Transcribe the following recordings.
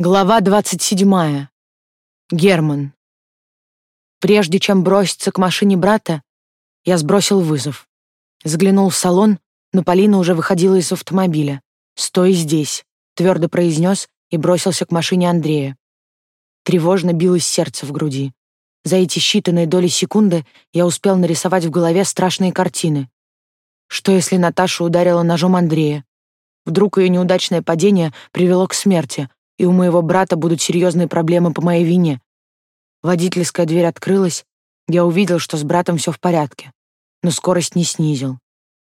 Глава 27. Герман. Прежде чем броситься к машине брата, я сбросил вызов. Заглянул в салон, но Полина уже выходила из автомобиля. «Стой здесь», — твердо произнес и бросился к машине Андрея. Тревожно билось сердце в груди. За эти считанные доли секунды я успел нарисовать в голове страшные картины. Что если Наташа ударила ножом Андрея? Вдруг ее неудачное падение привело к смерти — и у моего брата будут серьезные проблемы по моей вине. Водительская дверь открылась, я увидел, что с братом все в порядке, но скорость не снизил.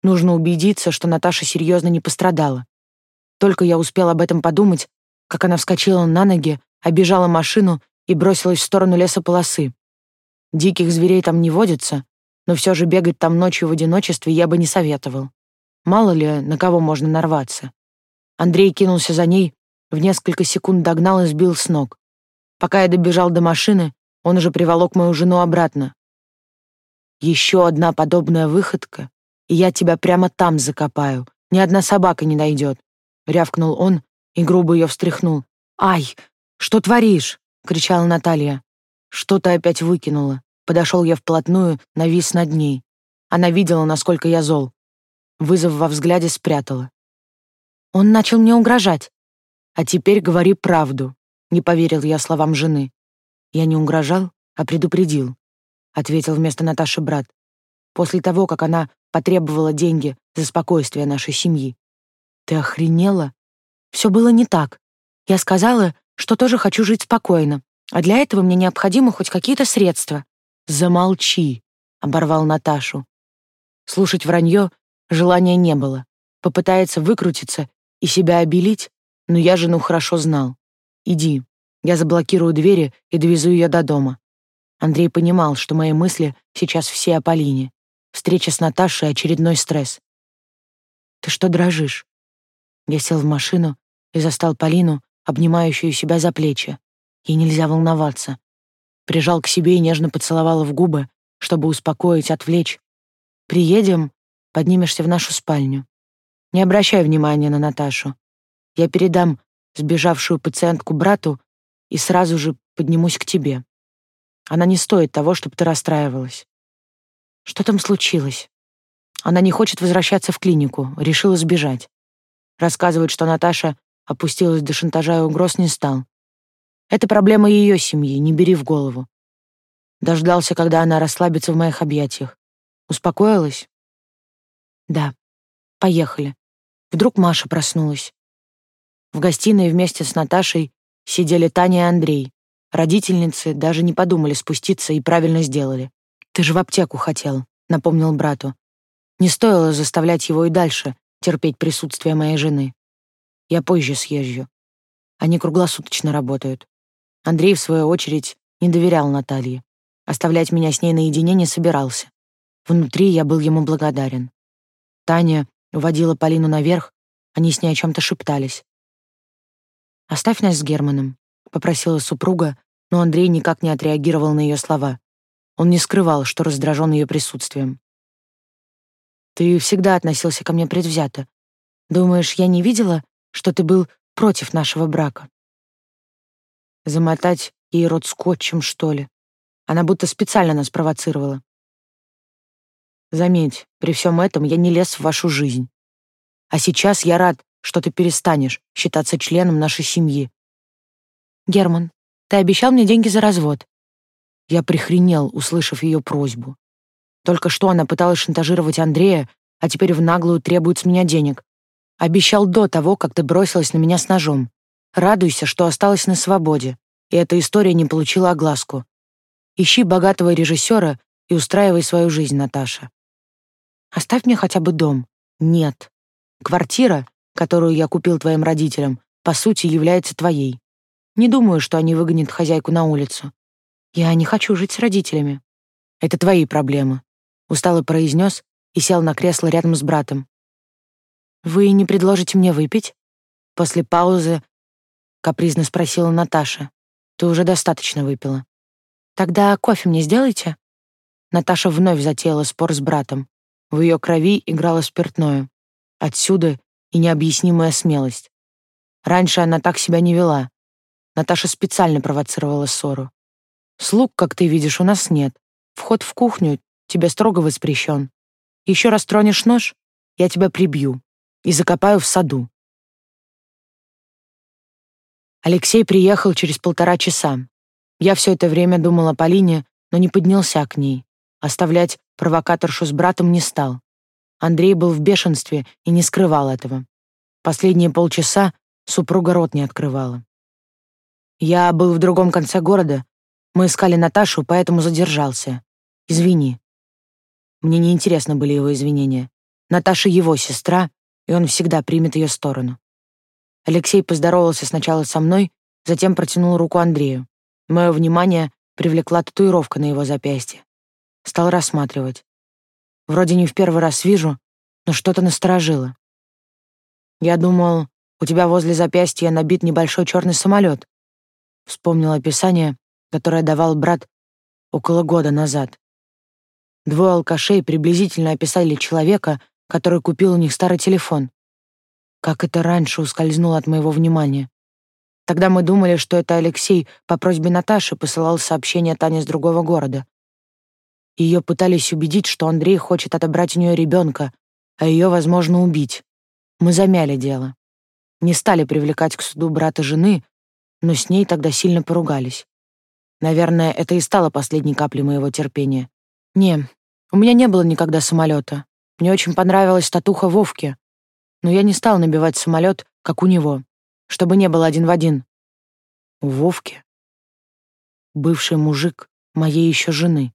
Нужно убедиться, что Наташа серьезно не пострадала. Только я успел об этом подумать, как она вскочила на ноги, обежала машину и бросилась в сторону лесополосы. Диких зверей там не водится, но все же бегать там ночью в одиночестве я бы не советовал. Мало ли, на кого можно нарваться. Андрей кинулся за ней, в несколько секунд догнал и сбил с ног. Пока я добежал до машины, он уже приволок мою жену обратно. Еще одна подобная выходка, и я тебя прямо там закопаю. Ни одна собака не найдет. Рявкнул он и грубо ее встряхнул. «Ай, что творишь?» — кричала Наталья. Что-то опять выкинула. Подошел я вплотную, навис над ней. Она видела, насколько я зол. Вызов во взгляде спрятала. Он начал мне угрожать. «А теперь говори правду», — не поверил я словам жены. «Я не угрожал, а предупредил», — ответил вместо Наташи брат. «После того, как она потребовала деньги за спокойствие нашей семьи». «Ты охренела?» «Все было не так. Я сказала, что тоже хочу жить спокойно, а для этого мне необходимы хоть какие-то средства». «Замолчи», — оборвал Наташу. Слушать вранье желания не было. Попытается выкрутиться и себя обелить, но я жену хорошо знал. Иди, я заблокирую двери и довезу ее до дома. Андрей понимал, что мои мысли сейчас все о Полине. Встреча с Наташей — очередной стресс. «Ты что дрожишь?» Я сел в машину и застал Полину, обнимающую себя за плечи. Ей нельзя волноваться. Прижал к себе и нежно поцеловал в губы, чтобы успокоить, отвлечь. «Приедем, поднимешься в нашу спальню. Не обращай внимания на Наташу. Я передам сбежавшую пациентку брату и сразу же поднимусь к тебе. Она не стоит того, чтобы ты расстраивалась. Что там случилось? Она не хочет возвращаться в клинику, решила сбежать. Рассказывает, что Наташа опустилась до шантажа и угроз не стал. Это проблема ее семьи, не бери в голову. Дождался, когда она расслабится в моих объятиях. Успокоилась? Да. Поехали. Вдруг Маша проснулась. В гостиной вместе с Наташей сидели Таня и Андрей. Родительницы даже не подумали спуститься и правильно сделали. «Ты же в аптеку хотел», — напомнил брату. Не стоило заставлять его и дальше терпеть присутствие моей жены. Я позже съезжу. Они круглосуточно работают. Андрей, в свою очередь, не доверял Наталье. Оставлять меня с ней наедине не собирался. Внутри я был ему благодарен. Таня уводила Полину наверх, они с ней о чем-то шептались. «Оставь нас с Германом», — попросила супруга, но Андрей никак не отреагировал на ее слова. Он не скрывал, что раздражен ее присутствием. «Ты всегда относился ко мне предвзято. Думаешь, я не видела, что ты был против нашего брака?» Замотать ей рот скотчем, что ли? Она будто специально нас провоцировала. Заметь, при всем этом я не лез в вашу жизнь. А сейчас я рад, что ты перестанешь считаться членом нашей семьи. Герман, ты обещал мне деньги за развод. Я прихренел, услышав ее просьбу. Только что она пыталась шантажировать Андрея, а теперь в наглую требует с меня денег. Обещал до того, как ты бросилась на меня с ножом. Радуйся, что осталась на свободе, и эта история не получила огласку. Ищи богатого режиссера и устраивай свою жизнь, Наташа. Оставь мне хотя бы дом. Нет. Квартира которую я купил твоим родителям, по сути, является твоей. Не думаю, что они выгонят хозяйку на улицу. Я не хочу жить с родителями. Это твои проблемы, устало произнес и сел на кресло рядом с братом. Вы не предложите мне выпить? После паузы капризно спросила Наташа. Ты уже достаточно выпила. Тогда кофе мне сделайте? Наташа вновь затеяла спор с братом. В ее крови играло спиртное. Отсюда и необъяснимая смелость. Раньше она так себя не вела. Наташа специально провоцировала ссору. Слуг, как ты видишь, у нас нет. Вход в кухню тебе строго воспрещен. Еще раз тронешь нож, я тебя прибью и закопаю в саду. Алексей приехал через полтора часа. Я все это время думал о Полине, но не поднялся к ней. Оставлять провокаторшу с братом не стал. Андрей был в бешенстве и не скрывал этого. Последние полчаса супруга рот не открывала. Я был в другом конце города. Мы искали Наташу, поэтому задержался. Извини. Мне неинтересны были его извинения. Наташа его сестра, и он всегда примет ее сторону. Алексей поздоровался сначала со мной, затем протянул руку Андрею. Мое внимание привлекла татуировка на его запястье. Стал рассматривать. Вроде не в первый раз вижу, но что-то насторожило. Я думал, у тебя возле запястья набит небольшой черный самолет. Вспомнил описание, которое давал брат около года назад. Двое алкашей приблизительно описали человека, который купил у них старый телефон. Как это раньше ускользнуло от моего внимания. Тогда мы думали, что это Алексей по просьбе Наташи посылал сообщение Тане с другого города. Ее пытались убедить, что Андрей хочет отобрать у нее ребенка, а ее, возможно, убить. Мы замяли дело. Не стали привлекать к суду брата жены, но с ней тогда сильно поругались. Наверное, это и стало последней каплей моего терпения. Не, у меня не было никогда самолета. Мне очень понравилась татуха Вовки, но я не стал набивать самолет, как у него, чтобы не было один в один. У Вовки бывший мужик моей еще жены.